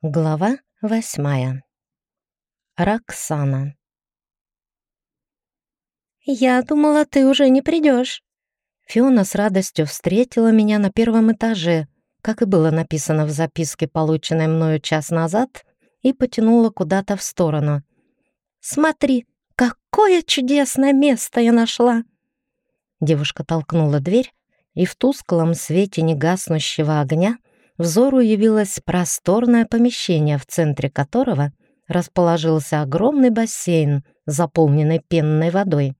Глава восьмая. Роксана. «Я думала, ты уже не придешь. Фиона с радостью встретила меня на первом этаже, как и было написано в записке, полученной мною час назад, и потянула куда-то в сторону. «Смотри, какое чудесное место я нашла!» Девушка толкнула дверь, и в тусклом свете негаснущего огня взору явилось просторное помещение, в центре которого расположился огромный бассейн, заполненный пенной водой.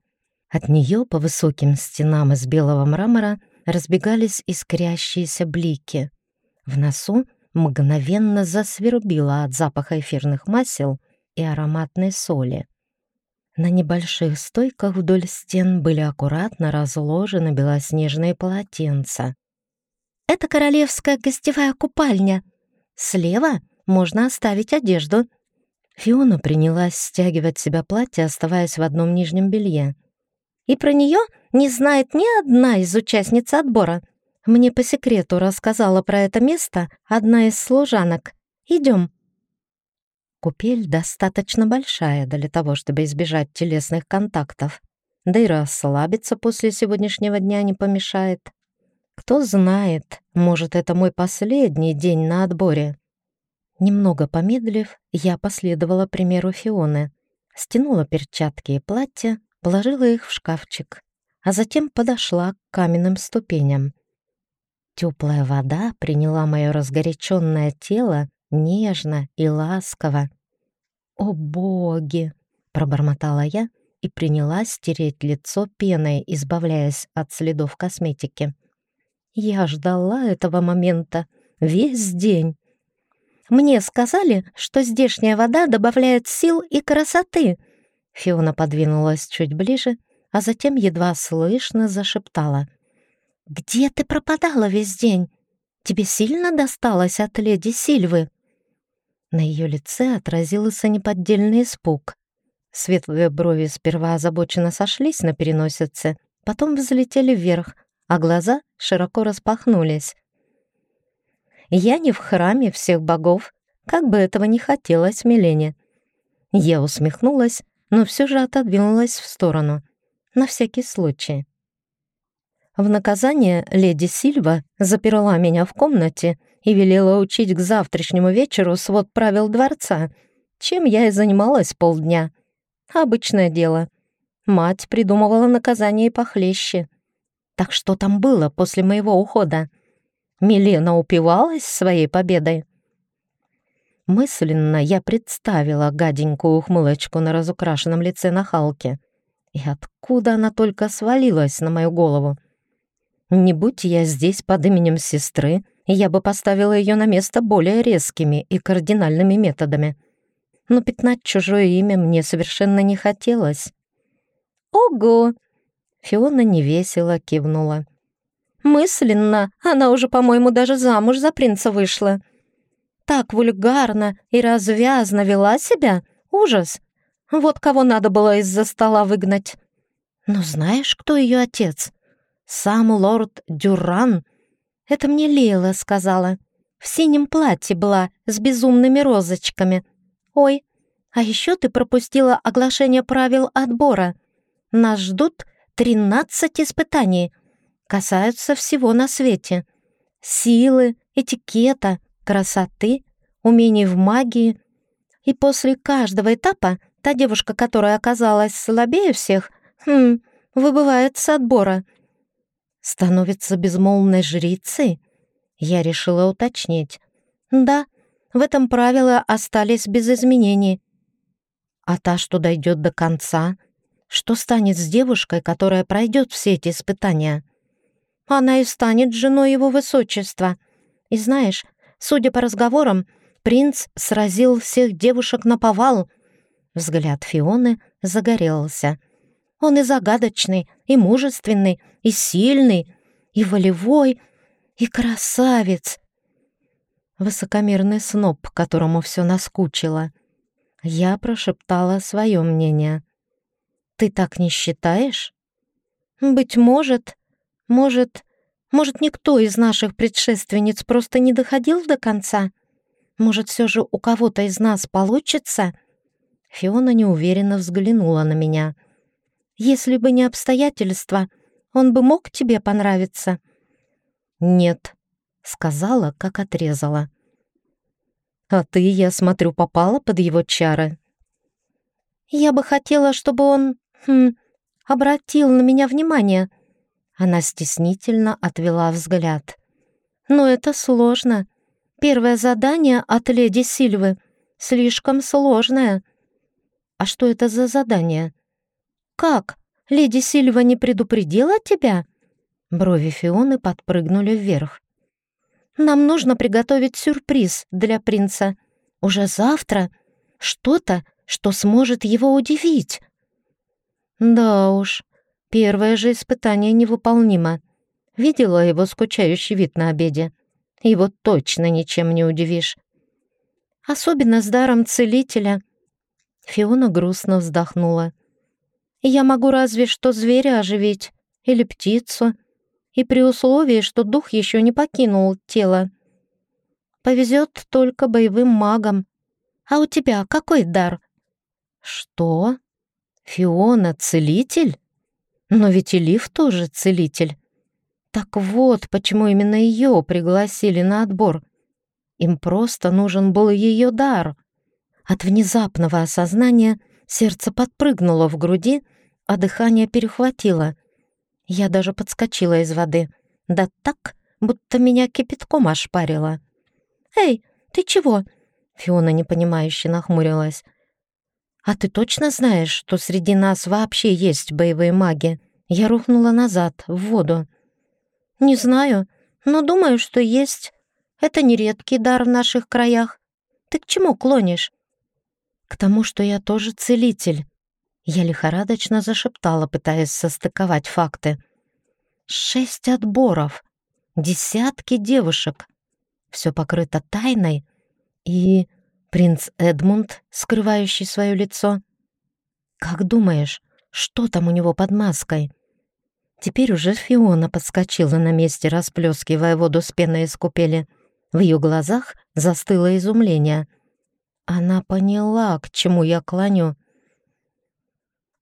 От нее по высоким стенам из белого мрамора разбегались искрящиеся блики. В носу мгновенно засвербило от запаха эфирных масел и ароматной соли. На небольших стойках вдоль стен были аккуратно разложены белоснежные полотенца. Это королевская гостевая купальня. Слева можно оставить одежду». Фиона принялась стягивать себя платье, оставаясь в одном нижнем белье. «И про нее не знает ни одна из участниц отбора. Мне по секрету рассказала про это место одна из служанок. Идем». Купель достаточно большая для того, чтобы избежать телесных контактов. Да и расслабиться после сегодняшнего дня не помешает. Кто знает, может, это мой последний день на отборе. Немного помедлив, я последовала примеру Фионы. Стянула перчатки и платье, положила их в шкафчик, а затем подошла к каменным ступеням. Теплая вода приняла мое разгоряченное тело нежно и ласково. «О боги!» — пробормотала я и принялась стереть лицо пеной, избавляясь от следов косметики. Я ждала этого момента весь день. Мне сказали, что здешняя вода добавляет сил и красоты. Фиона подвинулась чуть ближе, а затем едва слышно зашептала. «Где ты пропадала весь день? Тебе сильно досталось от леди Сильвы?» На ее лице отразился неподдельный испуг. Светлые брови сперва озабоченно сошлись на переносице, потом взлетели вверх — а глаза широко распахнулись. «Я не в храме всех богов, как бы этого не хотелось Милене». Я усмехнулась, но все же отодвинулась в сторону, на всякий случай. В наказание леди Сильва заперла меня в комнате и велела учить к завтрашнему вечеру свод правил дворца, чем я и занималась полдня. Обычное дело. Мать придумывала наказание и похлеще. Так что там было после моего ухода? Милена упивалась своей победой? Мысленно я представила гаденькую ухмылочку на разукрашенном лице нахалки. И откуда она только свалилась на мою голову? Не будь я здесь под именем сестры, я бы поставила ее на место более резкими и кардинальными методами. Но пятнать чужое имя мне совершенно не хотелось. «Ого!» Фиона невесело кивнула. «Мысленно она уже, по-моему, даже замуж за принца вышла. Так вульгарно и развязно вела себя. Ужас! Вот кого надо было из-за стола выгнать. Но знаешь, кто ее отец? Сам лорд Дюран. Это мне Лейла сказала. В синем платье была, с безумными розочками. Ой, а еще ты пропустила оглашение правил отбора. Нас ждут Тринадцать испытаний. Касаются всего на свете. Силы, этикета, красоты, умений в магии. И после каждого этапа та девушка, которая оказалась слабее всех, хм, выбывает с отбора. Становится безмолвной жрицей? Я решила уточнить. Да, в этом правила остались без изменений. А та, что дойдет до конца — что станет с девушкой, которая пройдет все эти испытания? Она и станет женой его высочества. И знаешь, судя по разговорам, принц сразил всех девушек на повал. Взгляд Фионы загорелся. Он и загадочный, и мужественный, и сильный, и волевой, и красавец. Высокомерный сноб, которому все наскучило. Я прошептала свое мнение. Ты так не считаешь? Быть может, может, может, никто из наших предшественниц просто не доходил до конца? Может, все же у кого-то из нас получится?» Фиона неуверенно взглянула на меня. «Если бы не обстоятельства, он бы мог тебе понравиться?» «Нет», — сказала, как отрезала. «А ты, я смотрю, попала под его чары». «Я бы хотела, чтобы он... Хм, обратил на меня внимание». Она стеснительно отвела взгляд. «Но это сложно. Первое задание от леди Сильвы слишком сложное». «А что это за задание?» «Как? Леди Сильва не предупредила тебя?» Брови Фионы подпрыгнули вверх. «Нам нужно приготовить сюрприз для принца. Уже завтра. Что-то, что сможет его удивить». «Да уж, первое же испытание невыполнимо. Видела его скучающий вид на обеде. Его точно ничем не удивишь. Особенно с даром целителя». Фиона грустно вздохнула. «Я могу разве что зверя оживить или птицу, и при условии, что дух еще не покинул тело. Повезет только боевым магам. А у тебя какой дар?» «Что? Фиона целитель? Но ведь и Лив тоже целитель. Так вот, почему именно ее пригласили на отбор. Им просто нужен был ее дар». От внезапного осознания сердце подпрыгнуло в груди, а дыхание перехватило. Я даже подскочила из воды. Да так, будто меня кипятком ошпарило. «Эй, ты чего?» Фиона непонимающе нахмурилась. «А ты точно знаешь, что среди нас вообще есть боевые маги?» Я рухнула назад, в воду. «Не знаю, но думаю, что есть. Это не редкий дар в наших краях. Ты к чему клонишь?» к тому, что я тоже целитель. Я лихорадочно зашептала, пытаясь состыковать факты. Шесть отборов, десятки девушек. Все покрыто тайной. И принц Эдмунд, скрывающий свое лицо. Как думаешь, что там у него под маской? Теперь уже Фиона подскочила на месте, расплескивая воду с пеной из купели. В ее глазах застыло изумление — она поняла, к чему я клоню.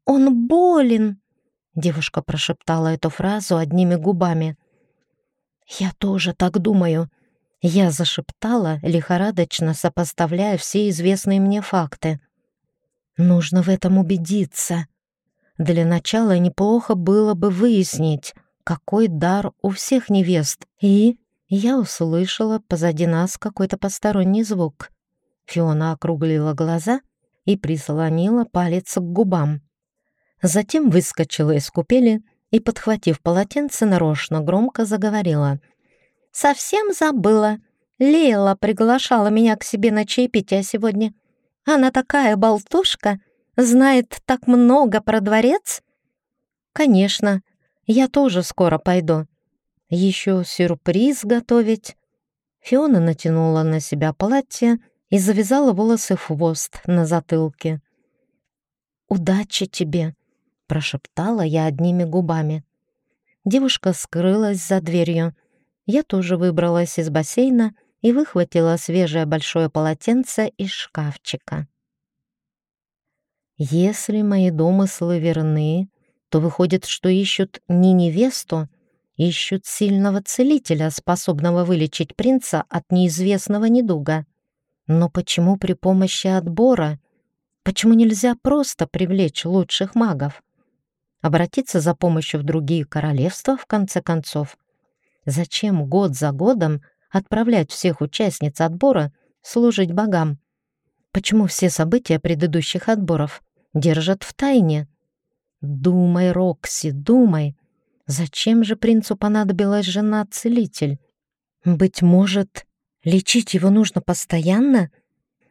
«Он болен!» — девушка прошептала эту фразу одними губами. «Я тоже так думаю», — я зашептала, лихорадочно сопоставляя все известные мне факты. «Нужно в этом убедиться. Для начала неплохо было бы выяснить, какой дар у всех невест, и...» Я услышала позади нас какой-то посторонний звук. Фиона округлила глаза и прислонила палец к губам. Затем выскочила из купели и, подхватив полотенце, нарочно громко заговорила. «Совсем забыла. Лейла приглашала меня к себе на чаепитие сегодня. Она такая болтушка, знает так много про дворец». «Конечно, я тоже скоро пойду. Еще сюрприз готовить». Фиона натянула на себя платье, и завязала волосы в хвост на затылке. «Удачи тебе!» — прошептала я одними губами. Девушка скрылась за дверью. Я тоже выбралась из бассейна и выхватила свежее большое полотенце из шкафчика. Если мои домыслы верны, то выходит, что ищут не невесту, ищут сильного целителя, способного вылечить принца от неизвестного недуга. Но почему при помощи отбора? Почему нельзя просто привлечь лучших магов? Обратиться за помощью в другие королевства, в конце концов? Зачем год за годом отправлять всех участниц отбора служить богам? Почему все события предыдущих отборов держат в тайне? Думай, Рокси, думай. Зачем же принцу понадобилась жена-целитель? Быть может, Лечить его нужно постоянно,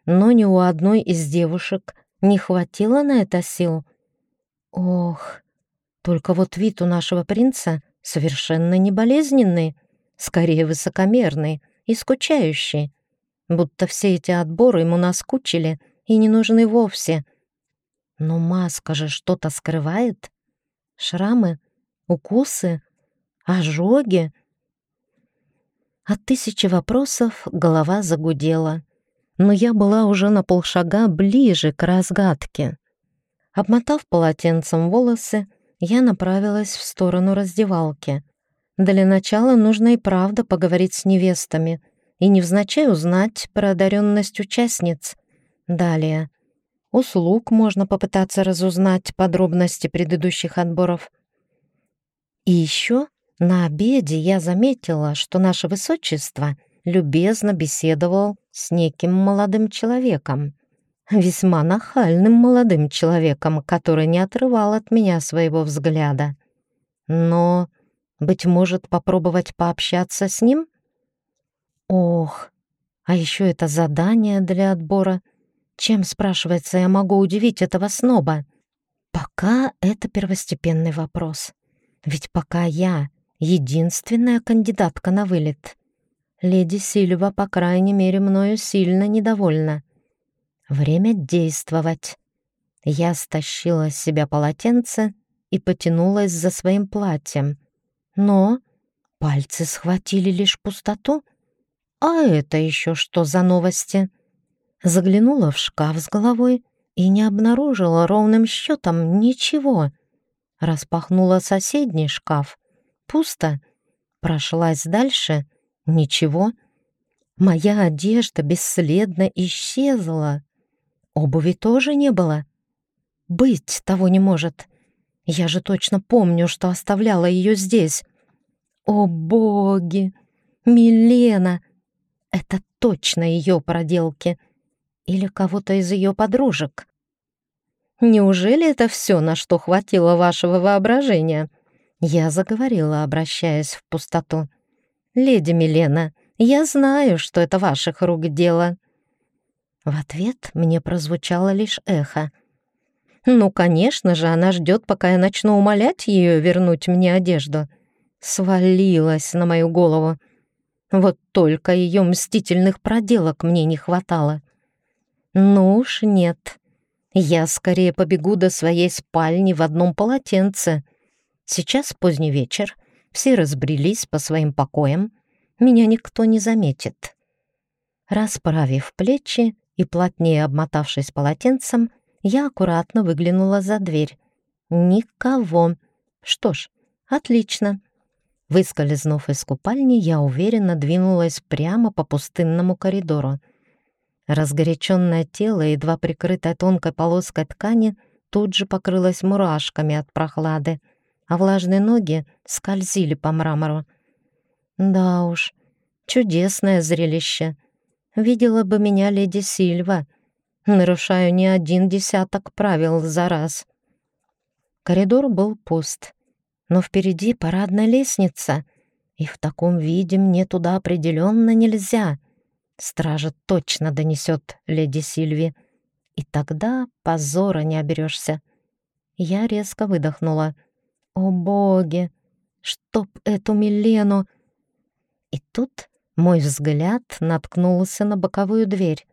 но ни у одной из девушек не хватило на это сил. Ох, только вот вид у нашего принца совершенно не болезненный, скорее высокомерный и скучающий, будто все эти отборы ему наскучили и не нужны вовсе. Но маска же что-то скрывает. Шрамы, укусы, ожоги — от тысячи вопросов голова загудела. но я была уже на полшага ближе к разгадке. Обмотав полотенцем волосы, я направилась в сторону раздевалки. Для начала нужно и правда поговорить с невестами и невзначай узнать про одаренность участниц. Далее. услуг можно попытаться разузнать подробности предыдущих отборов. И еще на обеде я заметила, что наше высочество любезно беседовал с неким молодым человеком. Весьма нахальным молодым человеком, который не отрывал от меня своего взгляда. Но, быть может, попробовать пообщаться с ним? Ох, а еще это задание для отбора. Чем, спрашивается, я могу удивить этого сноба? Пока это первостепенный вопрос. Ведь пока я единственная кандидатка на вылет. Леди Сильва, по крайней мере, мною сильно недовольна. Время действовать. Я стащила с себя полотенце и потянулась за своим платьем. Но пальцы схватили лишь пустоту. А это еще что за новости? Заглянула в шкаф с головой и не обнаружила ровным счетом ничего. Распахнула соседний шкаф. Пусто. Прошлась дальше. Ничего. Моя одежда бесследно исчезла. Обуви тоже не было. Быть того не может. Я же точно помню, что оставляла ее здесь. О, боги! Милена! Это точно ее проделки. Или кого-то из ее подружек. Неужели это все, на что хватило вашего воображения? Я заговорила, обращаясь в пустоту. «Леди Милена, я знаю, что это ваших рук дело». В ответ мне прозвучало лишь эхо. «Ну, конечно же, она ждет, пока я начну умолять ее вернуть мне одежду». Свалилась на мою голову. Вот только ее мстительных проделок мне не хватало. Ну уж нет. Я скорее побегу до своей спальни в одном полотенце. Сейчас поздний вечер, все разбрелись по своим покоям, меня никто не заметит. Расправив плечи и плотнее обмотавшись полотенцем, я аккуратно выглянула за дверь. Никого. Что ж, отлично. Выскользнув из купальни, я уверенно двинулась прямо по пустынному коридору. Разгоряченное тело, едва прикрытое тонкой полоской ткани, тут же покрылось мурашками от прохлады, а влажные ноги скользили по мрамору. Да уж, чудесное зрелище. Видела бы меня леди Сильва. Нарушаю не один десяток правил за раз. Коридор был пуст, но впереди парадная лестница, и в таком виде мне туда определенно нельзя. Стража точно донесет леди Сильви, и тогда позора не оберешься. Я резко выдохнула. «О боги! Чтоб эту Милену!» И тут мой взгляд наткнулся на боковую дверь.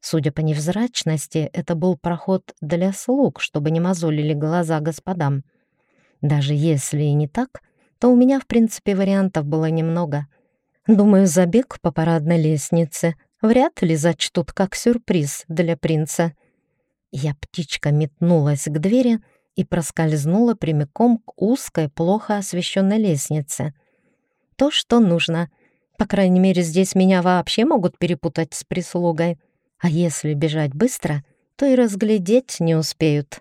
Судя по невзрачности, это был проход для слуг, чтобы не мозолили глаза господам. Даже если и не так, то у меня, в принципе, вариантов было немного. Думаю, забег по парадной лестнице вряд ли зачтут как сюрприз для принца. Я птичка метнулась к двери и проскользнула прямиком к узкой, плохо освещенной лестнице. То, что нужно — по крайней мере, здесь меня вообще могут перепутать с прислугой. А если бежать быстро, то и разглядеть не успеют.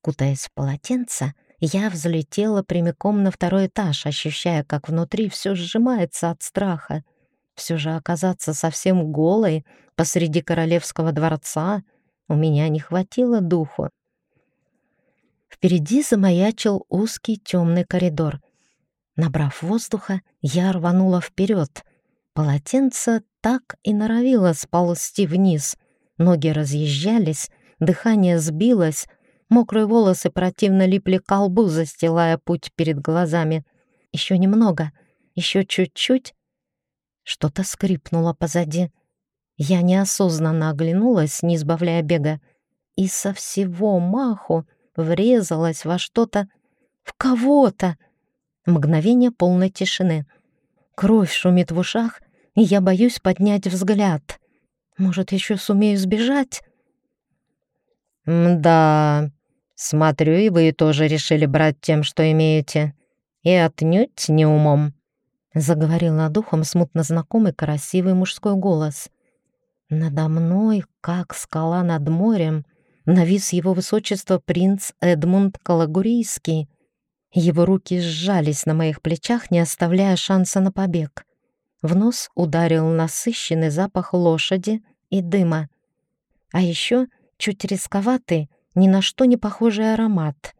Кутаясь в полотенце, я взлетела прямиком на второй этаж, ощущая, как внутри все сжимается от страха. Все же оказаться совсем голой посреди королевского дворца у меня не хватило духу. Впереди замаячил узкий темный коридор — Набрав воздуха, я рванула вперед. Полотенце так и норовило сползти вниз. Ноги разъезжались, дыхание сбилось, мокрые волосы противно липли к колбу, застилая путь перед глазами. Еще немного, еще чуть-чуть. Что-то скрипнуло позади. Я неосознанно оглянулась, не избавляя бега, и со всего маху врезалась во что-то, в кого-то. Мгновение полной тишины. Кровь шумит в ушах, и я боюсь поднять взгляд. Может, еще сумею сбежать? «Да, смотрю, и вы тоже решили брать тем, что имеете. И отнюдь не умом», — заговорил над ухом смутно знакомый красивый мужской голос. Надо мной, как скала над морем, навис его высочество принц Эдмунд Калагурийский. Его руки сжались на моих плечах, не оставляя шанса на побег. В нос ударил насыщенный запах лошади и дыма. А еще чуть рисковатый, ни на что не похожий аромат.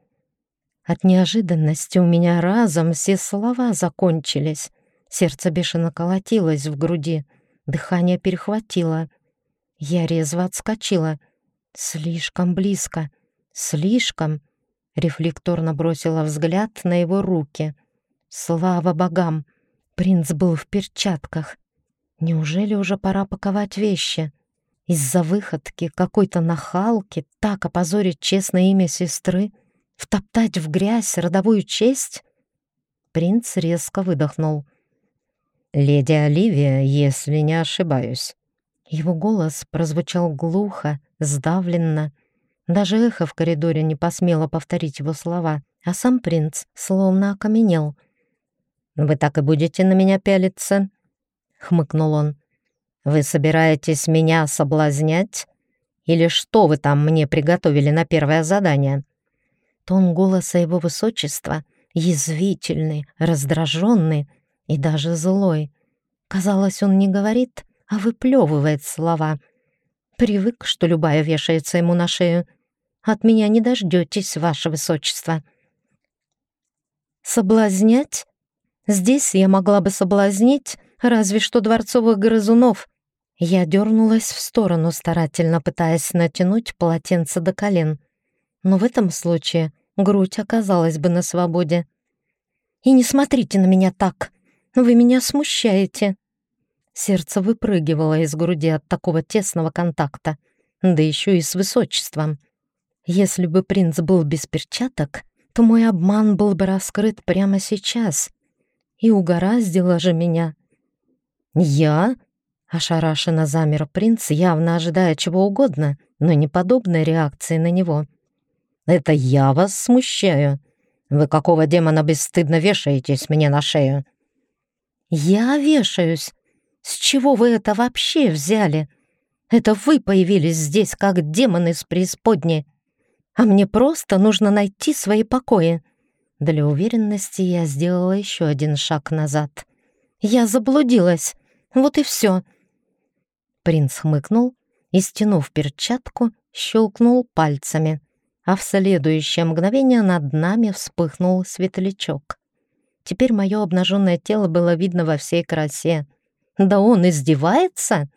От неожиданности у меня разом все слова закончились. Сердце бешено колотилось в груди, дыхание перехватило. Я резво отскочила. Слишком близко, слишком. Рефлекторно бросила взгляд на его руки. Слава богам! Принц был в перчатках. Неужели уже пора паковать вещи? Из-за выходки какой-то нахалки так опозорить честное имя сестры? Втоптать в грязь родовую честь? Принц резко выдохнул. «Леди Оливия, если не ошибаюсь». Его голос прозвучал глухо, сдавленно. Даже эхо в коридоре не посмело повторить его слова, а сам принц словно окаменел. «Вы так и будете на меня пялиться?» — хмыкнул он. «Вы собираетесь меня соблазнять? Или что вы там мне приготовили на первое задание?» Тон голоса его высочества язвительный, раздраженный и даже злой. Казалось, он не говорит, а выплевывает слова. Привык, что любая вешается ему на шею. От меня не дождетесь, ваше высочество. Соблазнять? Здесь я могла бы соблазнить разве что дворцовых грызунов. Я дернулась в сторону, старательно пытаясь натянуть полотенце до колен. Но в этом случае грудь оказалась бы на свободе. «И не смотрите на меня так! Вы меня смущаете!» Сердце выпрыгивало из груди от такого тесного контакта, да еще и с высочеством. Если бы принц был без перчаток, то мой обман был бы раскрыт прямо сейчас. И угораздило же меня. «Я?» — ошарашенно замер принц, явно ожидая чего угодно, но не подобной реакции на него. «Это я вас смущаю? Вы какого демона бесстыдно вешаетесь мне на шею?» «Я вешаюсь? С чего вы это вообще взяли? Это вы появились здесь, как демоны с преисподней, а мне просто нужно найти свои покои». Для уверенности я сделала еще один шаг назад. «Я заблудилась. Вот и все». Принц хмыкнул и, стянув перчатку, щелкнул пальцами, а в следующее мгновение над нами вспыхнул светлячок. Теперь мое обнаженное тело было видно во всей красе. «Да он издевается?»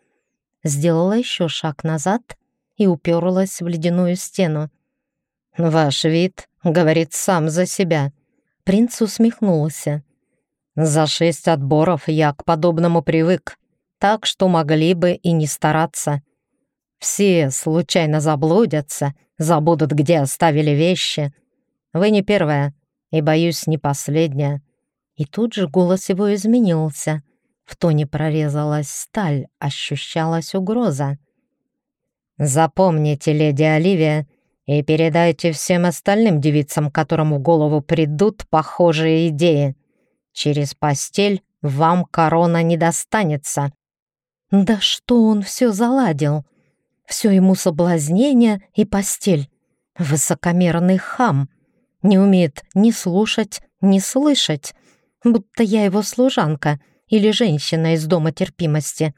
Сделала еще шаг назад и уперлась в ледяную стену. «Ваш вид говорит сам за себя». Принц усмехнулся. За шесть отборов я к подобному привык, так что могли бы и не стараться. Все случайно заблудятся, забудут, где оставили вещи. Вы не первая, и, боюсь, не последняя». И тут же голос его изменился. В тоне прорезалась сталь, ощущалась угроза. «Запомните, леди Оливия, и передайте всем остальным девицам, которым в голову придут похожие идеи. Через постель вам корона не достанется». «Да что он все заладил? Все ему соблазнение и постель. Высокомерный хам. Не умеет ни слушать, ни слышать, будто я его служанка или женщина из дома терпимости».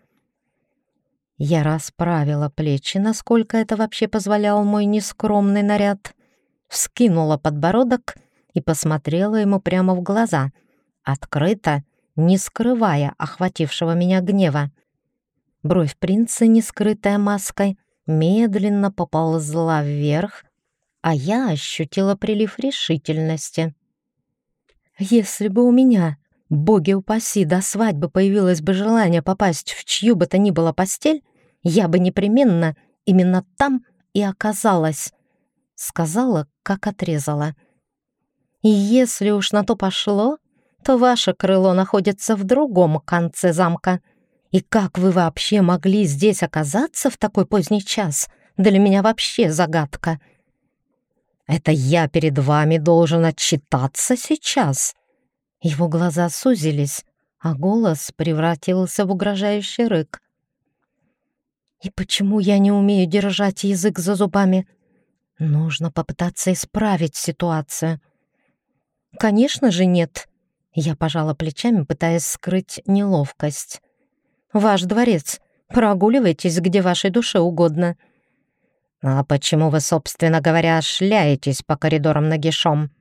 Я расправила плечи, насколько это вообще позволял мой нескромный наряд, вскинула подбородок и посмотрела ему прямо в глаза — открыто, не скрывая охватившего меня гнева. Бровь принца, не скрытая маской, медленно поползла вверх, а я ощутила прилив решительности. Если бы у меня, боги упаси, до свадьбы появилось бы желание попасть в чью бы то ни было постель, я бы непременно именно там и оказалась, сказала, как отрезала. И если уж на то пошло, то ваше крыло находится в другом конце замка, И как вы вообще могли здесь оказаться в такой поздний час? Для меня вообще загадка. Это я перед вами должен отчитаться сейчас. Его глаза сузились, а голос превратился в угрожающий рык. И почему я не умею держать язык за зубами? Нужно попытаться исправить ситуацию. Конечно же, нет. Я пожала плечами, пытаясь скрыть неловкость. Ваш дворец. Прогуливайтесь, где вашей душе угодно. А почему вы, собственно говоря, шляетесь по коридорам нагишом?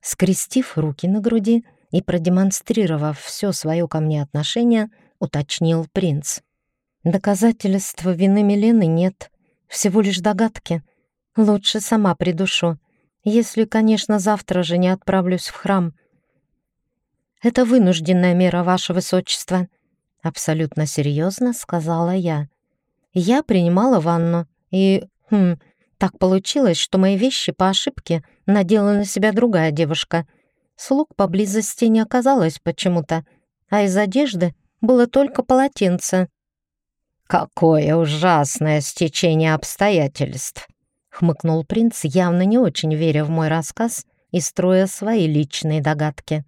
Скрестив руки на груди и продемонстрировав все свое ко мне отношение, уточнил принц. Доказательства вины Милены нет, всего лишь догадки. Лучше сама придушу, если, конечно, завтра же не отправлюсь в храм. Это вынужденная мера, ваше высочество, абсолютно серьезно сказала я. Я принимала ванну, и, хм, так получилось, что мои вещи по ошибке надела на себя другая девушка. Слуг поблизости не оказалось почему-то, а из одежды было только полотенце. «Какое ужасное стечение обстоятельств!» — хмыкнул принц, явно не очень веря в мой рассказ и строя свои личные догадки.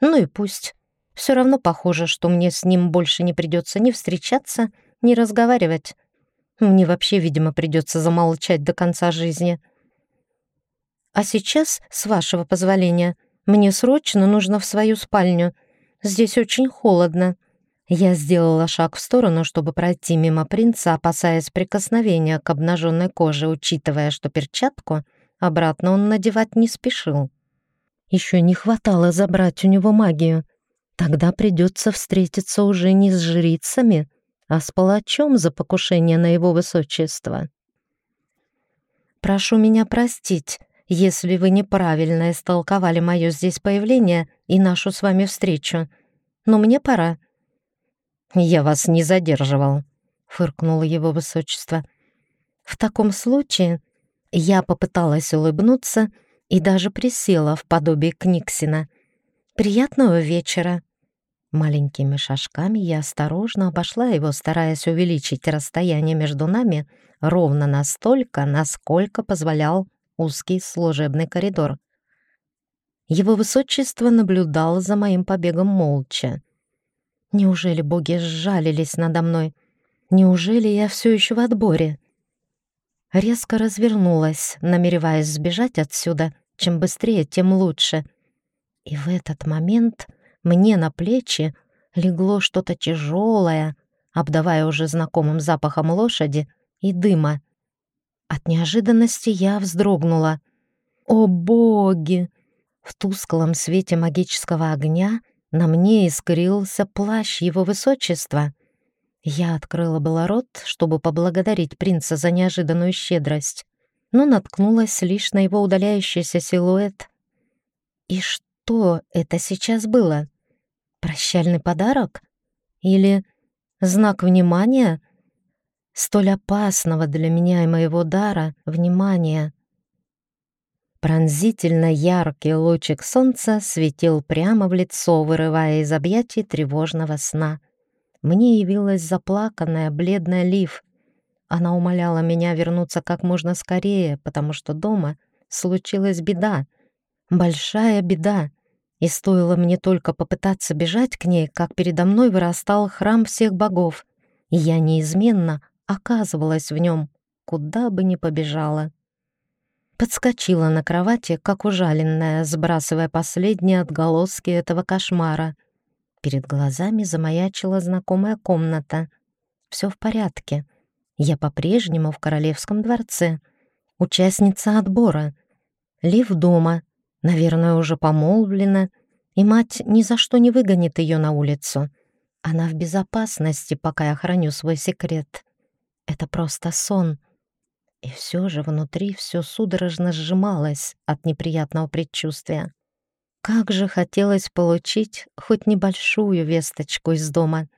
«Ну и пусть. Все равно похоже, что мне с ним больше не придется ни встречаться, ни разговаривать. Мне вообще, видимо, придется замолчать до конца жизни. А сейчас, с вашего позволения, мне срочно нужно в свою спальню. Здесь очень холодно». Я сделала шаг в сторону, чтобы пройти мимо принца, опасаясь прикосновения к обнаженной коже, учитывая, что перчатку обратно он надевать не спешил. Еще не хватало забрать у него магию. Тогда придется встретиться уже не с жрицами, а с палачом за покушение на его высочество. «Прошу меня простить, если вы неправильно истолковали мое здесь появление и нашу с вами встречу, но мне пора». «Я вас не задерживал», — фыркнуло его высочество. «В таком случае я попыталась улыбнуться и даже присела в подобие Книксина. Приятного вечера!» Маленькими шажками я осторожно обошла его, стараясь увеличить расстояние между нами ровно настолько, насколько позволял узкий служебный коридор. Его высочество наблюдал за моим побегом молча. Неужели боги сжалились надо мной? Неужели я все еще в отборе? Резко развернулась, намереваясь сбежать отсюда. Чем быстрее, тем лучше. И в этот момент мне на плечи легло что-то тяжелое, обдавая уже знакомым запахом лошади и дыма. От неожиданности я вздрогнула. О боги! В тусклом свете магического огня на мне искрился плащ его высочества. Я открыла было рот, чтобы поблагодарить принца за неожиданную щедрость, но наткнулась лишь на его удаляющийся силуэт. И что это сейчас было? Прощальный подарок? Или знак внимания? Столь опасного для меня и моего дара внимания. Пронзительно яркий лучик солнца светил прямо в лицо, вырывая из объятий тревожного сна. Мне явилась заплаканная, бледная Лив. Она умоляла меня вернуться как можно скорее, потому что дома случилась беда. Большая беда. И стоило мне только попытаться бежать к ней, как передо мной вырастал храм всех богов, и я неизменно оказывалась в нем, куда бы ни побежала. Подскочила на кровати, как ужаленная, сбрасывая последние отголоски этого кошмара. Перед глазами замаячила знакомая комната. Все в порядке. Я по-прежнему в королевском дворце. Участница отбора. Лив дома. Наверное, уже помолвлена. И мать ни за что не выгонит ее на улицу. Она в безопасности, пока я храню свой секрет. Это просто сон. И все же внутри все судорожно сжималось от неприятного предчувствия. Как же хотелось получить хоть небольшую весточку из дома.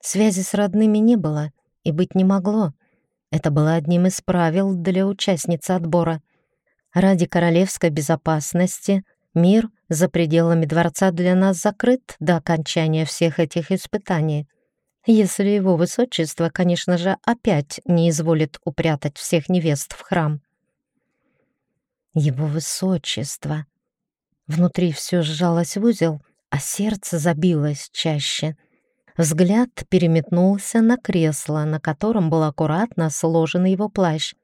Связи с родными не было и быть не могло. Это было одним из правил для участницы отбора. Ради королевской безопасности мир за пределами дворца для нас закрыт до окончания всех этих испытаний. Если его высочество, конечно же, опять не изволит упрятать всех невест в храм. Его высочество. Внутри все сжалось в узел, а сердце забилось чаще. Взгляд переметнулся на кресло, на котором был аккуратно сложен его плащ.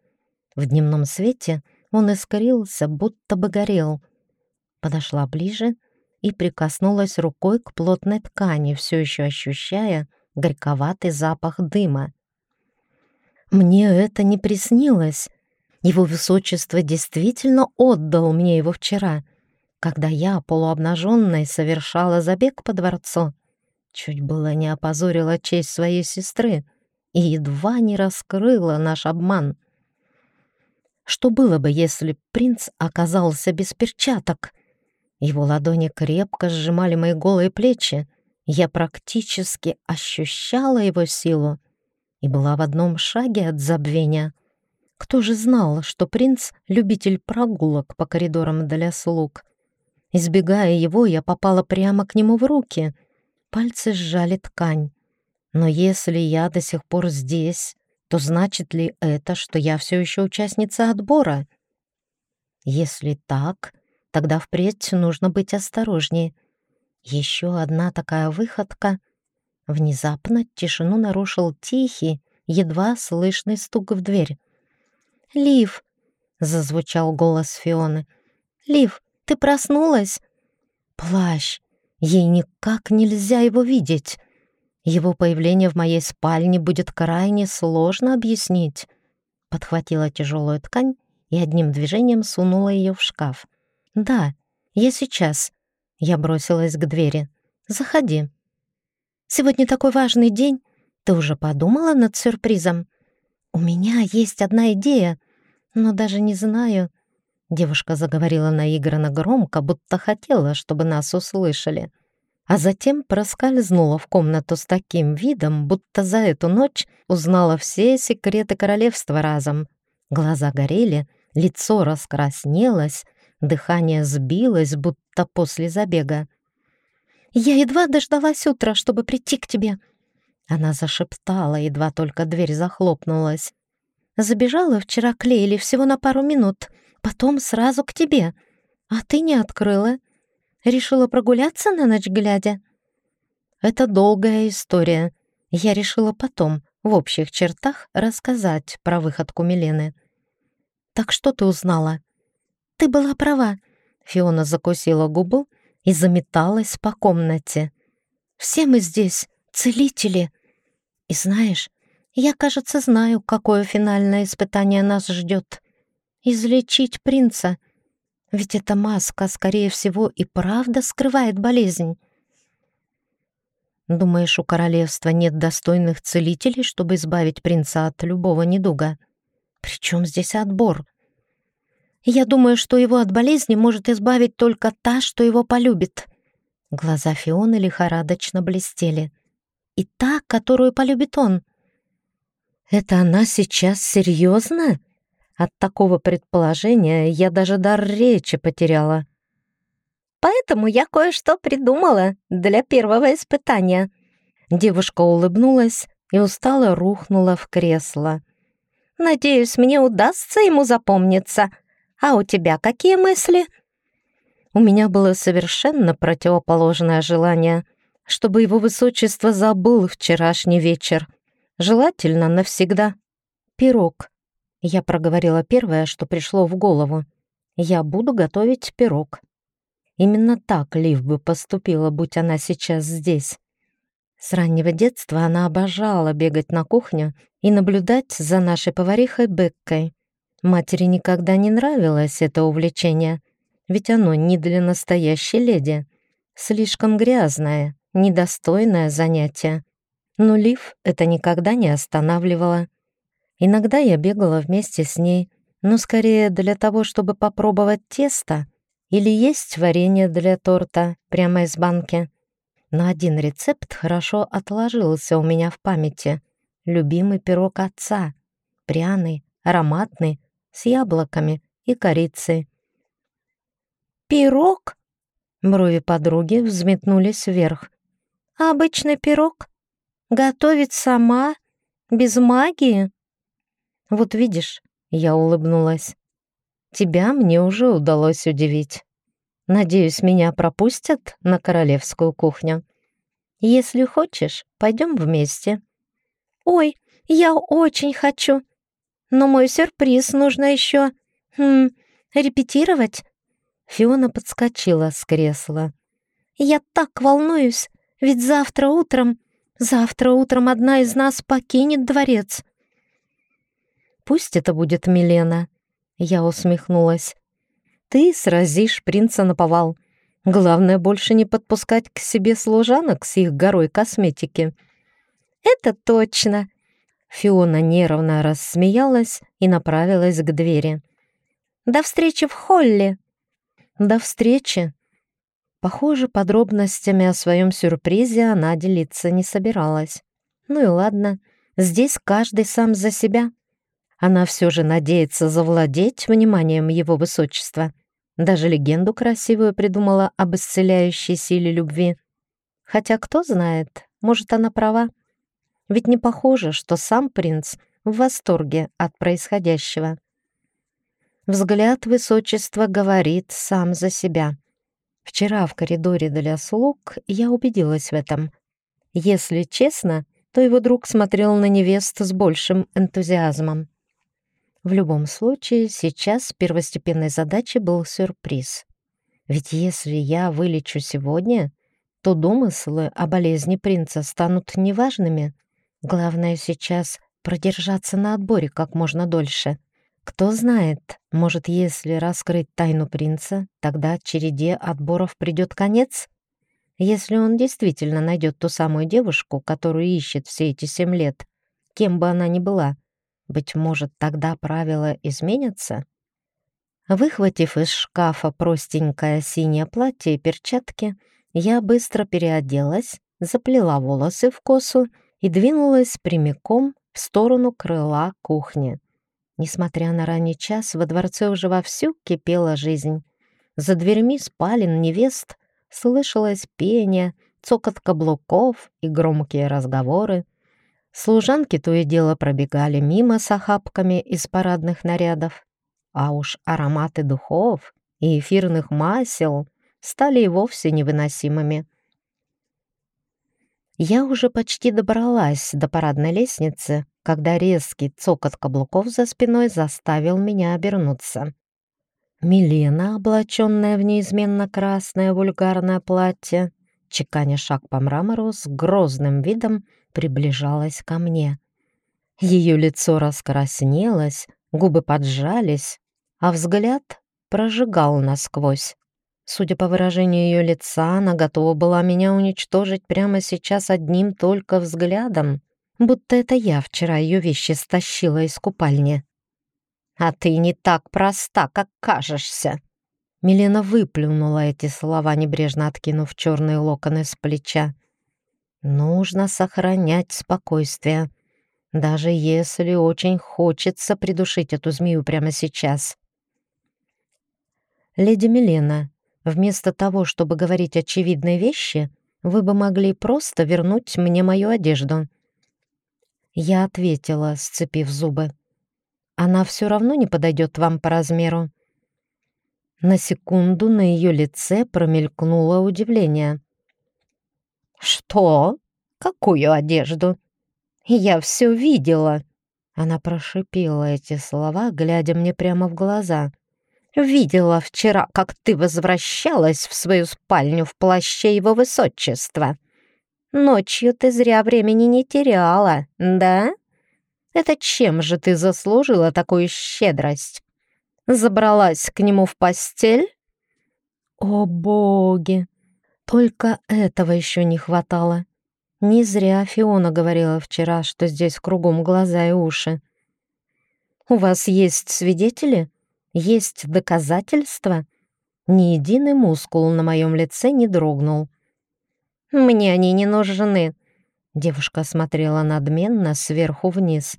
В дневном свете он искрился, будто бы горел. Подошла ближе и прикоснулась рукой к плотной ткани, все еще ощущая горьковатый запах дыма. Мне это не приснилось. Его высочество действительно отдал мне его вчера, когда я, полуобнаженной, совершала забег по дворцу. Чуть было не опозорила честь своей сестры и едва не раскрыла наш обман. Что было бы, если принц оказался без перчаток? Его ладони крепко сжимали мои голые плечи, я практически ощущала его силу и была в одном шаге от забвения. Кто же знал, что принц — любитель прогулок по коридорам для слуг? Избегая его, я попала прямо к нему в руки. Пальцы сжали ткань. Но если я до сих пор здесь, то значит ли это, что я все еще участница отбора? Если так, тогда впредь нужно быть осторожнее — еще одна такая выходка. Внезапно тишину нарушил тихий, едва слышный стук в дверь. «Лив!» — зазвучал голос Фионы. «Лив, ты проснулась?» «Плащ! Ей никак нельзя его видеть!» Его появление в моей спальне будет крайне сложно объяснить. Подхватила тяжелую ткань и одним движением сунула ее в шкаф. «Да, я сейчас», я бросилась к двери. «Заходи». «Сегодня такой важный день. Ты уже подумала над сюрпризом?» «У меня есть одна идея, но даже не знаю». Девушка заговорила наигранно громко, будто хотела, чтобы нас услышали. А затем проскользнула в комнату с таким видом, будто за эту ночь узнала все секреты королевства разом. Глаза горели, лицо раскраснелось, Дыхание сбилось, будто после забега. «Я едва дождалась утра, чтобы прийти к тебе», — она зашептала, едва только дверь захлопнулась. «Забежала вчера к Лейле всего на пару минут, потом сразу к тебе, а ты не открыла. Решила прогуляться на ночь глядя?» «Это долгая история. Я решила потом, в общих чертах, рассказать про выходку Милены». «Так что ты узнала?» «Ты была права», — Фиона закусила губу и заметалась по комнате. «Все мы здесь целители. И знаешь, я, кажется, знаю, какое финальное испытание нас ждет. Излечить принца. Ведь эта маска, скорее всего, и правда скрывает болезнь». «Думаешь, у королевства нет достойных целителей, чтобы избавить принца от любого недуга? Причем здесь отбор?» Я думаю, что его от болезни может избавить только та, что его полюбит». Глаза Фионы лихорадочно блестели. «И та, которую полюбит он». «Это она сейчас серьезно?» От такого предположения я даже дар речи потеряла. «Поэтому я кое-что придумала для первого испытания». Девушка улыбнулась и устало рухнула в кресло. «Надеюсь, мне удастся ему запомниться», а у тебя какие мысли?» У меня было совершенно противоположное желание, чтобы его высочество забыл вчерашний вечер. Желательно навсегда. Пирог. Я проговорила первое, что пришло в голову. Я буду готовить пирог. Именно так Лив бы поступила, будь она сейчас здесь. С раннего детства она обожала бегать на кухню и наблюдать за нашей поварихой Беккой. Матери никогда не нравилось это увлечение, ведь оно не для настоящей леди. Слишком грязное, недостойное занятие. Но Лив это никогда не останавливало. Иногда я бегала вместе с ней, но скорее для того, чтобы попробовать тесто или есть варенье для торта прямо из банки. Но один рецепт хорошо отложился у меня в памяти. Любимый пирог отца. Пряный, ароматный, с яблоками и корицей. «Пирог?» Брови подруги взметнулись вверх. «Обычный пирог?» Готовить сама? Без магии?» «Вот видишь», — я улыбнулась, — «тебя мне уже удалось удивить. Надеюсь, меня пропустят на королевскую кухню. Если хочешь, пойдем вместе». «Ой, я очень хочу, но мой сюрприз нужно еще хм, репетировать». Фиона подскочила с кресла. «Я так волнуюсь, ведь завтра утром, завтра утром одна из нас покинет дворец». «Пусть это будет Милена», — я усмехнулась. «Ты сразишь принца на повал. Главное, больше не подпускать к себе служанок с их горой косметики». «Это точно!» Фиона нервно рассмеялась и направилась к двери. «До встречи в холле!» «До встречи!» Похоже, подробностями о своем сюрпризе она делиться не собиралась. Ну и ладно, здесь каждый сам за себя. Она все же надеется завладеть вниманием его высочества. Даже легенду красивую придумала об исцеляющей силе любви. Хотя кто знает, может, она права. Ведь не похоже, что сам принц в восторге от происходящего. Взгляд высочества говорит сам за себя. Вчера в коридоре для слуг я убедилась в этом. Если честно, то его друг смотрел на невесту с большим энтузиазмом. В любом случае, сейчас первостепенной задачей был сюрприз. Ведь если я вылечу сегодня, то домыслы о болезни принца станут неважными — Главное сейчас продержаться на отборе как можно дольше. Кто знает, может, если раскрыть тайну принца, тогда череде отборов придет конец? Если он действительно найдет ту самую девушку, которую ищет все эти семь лет, кем бы она ни была, быть может, тогда правила изменятся? Выхватив из шкафа простенькое синее платье и перчатки, я быстро переоделась, заплела волосы в косу и двинулась прямиком в сторону крыла кухни. Несмотря на ранний час, во дворце уже вовсю кипела жизнь. За дверьми спален невест слышалось пение, цокот каблуков и громкие разговоры. Служанки то и дело пробегали мимо с охапками из парадных нарядов. А уж ароматы духов и эфирных масел стали и вовсе невыносимыми. Я уже почти добралась до парадной лестницы, когда резкий цокот каблуков за спиной заставил меня обернуться. Милена, облаченная в неизменно красное вульгарное платье, чеканя шаг по мрамору, с грозным видом приближалась ко мне. Ее лицо раскраснелось, губы поджались, а взгляд прожигал насквозь. Судя по выражению ее лица, она готова была меня уничтожить прямо сейчас одним только взглядом, будто это я вчера ее вещи стащила из купальни. «А ты не так проста, как кажешься!» Милена выплюнула эти слова, небрежно откинув черные локоны с плеча. «Нужно сохранять спокойствие, даже если очень хочется придушить эту змею прямо сейчас». «Леди Милена, Вместо того, чтобы говорить очевидные вещи, вы бы могли просто вернуть мне мою одежду». Я ответила, сцепив зубы. «Она все равно не подойдет вам по размеру». На секунду на ее лице промелькнуло удивление. «Что? Какую одежду? Я все видела!» Она прошипела эти слова, глядя мне прямо в глаза. Видела вчера, как ты возвращалась в свою спальню в плаще его высочества. Ночью ты зря времени не теряла, да? Это чем же ты заслужила такую щедрость? Забралась к нему в постель? О, боги! Только этого еще не хватало. Не зря Фиона говорила вчера, что здесь кругом глаза и уши. «У вас есть свидетели?» Есть доказательства? Ни единый мускул на моем лице не дрогнул. «Мне они не нужны», — девушка смотрела надменно сверху вниз.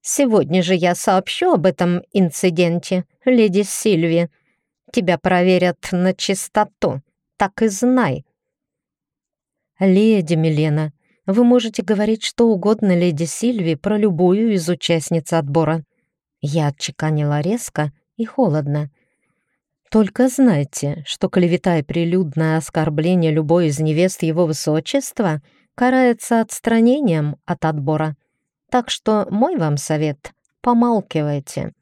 «Сегодня же я сообщу об этом инциденте, леди Сильви. Тебя проверят на чистоту, так и знай». «Леди Милена, вы можете говорить что угодно леди Сильви про любую из участниц отбора. Я отчеканила резко и холодно. Только знайте, что клевета и прилюдное оскорбление любой из невест его высочества карается отстранением от отбора. Так что мой вам совет — помалкивайте.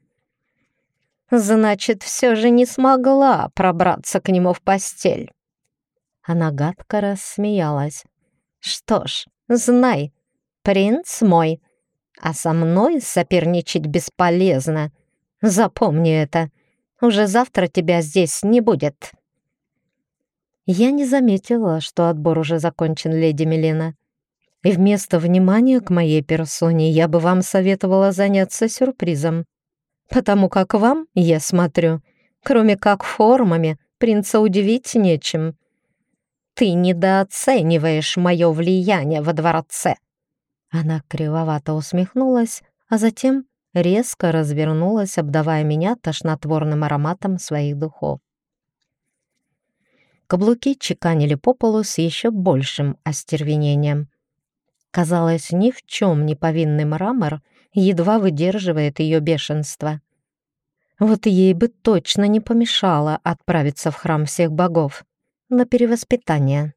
Значит, все же не смогла пробраться к нему в постель. Она гадко рассмеялась. Что ж, знай, принц мой, а со мной соперничать бесполезно. Запомни это. Уже завтра тебя здесь не будет. Я не заметила, что отбор уже закончен, леди Милена. И вместо внимания к моей персоне я бы вам советовала заняться сюрпризом. Потому как вам, я смотрю, кроме как формами, принца удивить нечем. Ты недооцениваешь мое влияние во дворце. Она кривовато усмехнулась, а затем резко развернулась, обдавая меня тошнотворным ароматом своих духов. Каблуки чеканили по полу с еще большим остервенением. Казалось, ни в чем не повинный мрамор едва выдерживает ее бешенство. Вот ей бы точно не помешало отправиться в храм всех богов на перевоспитание.